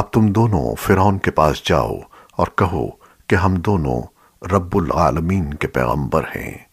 اب تم دونوں فرعون کے پاس جاؤ اور کہو کہ ہم دونوں رب العالمین کے پیغمبر ہیں۔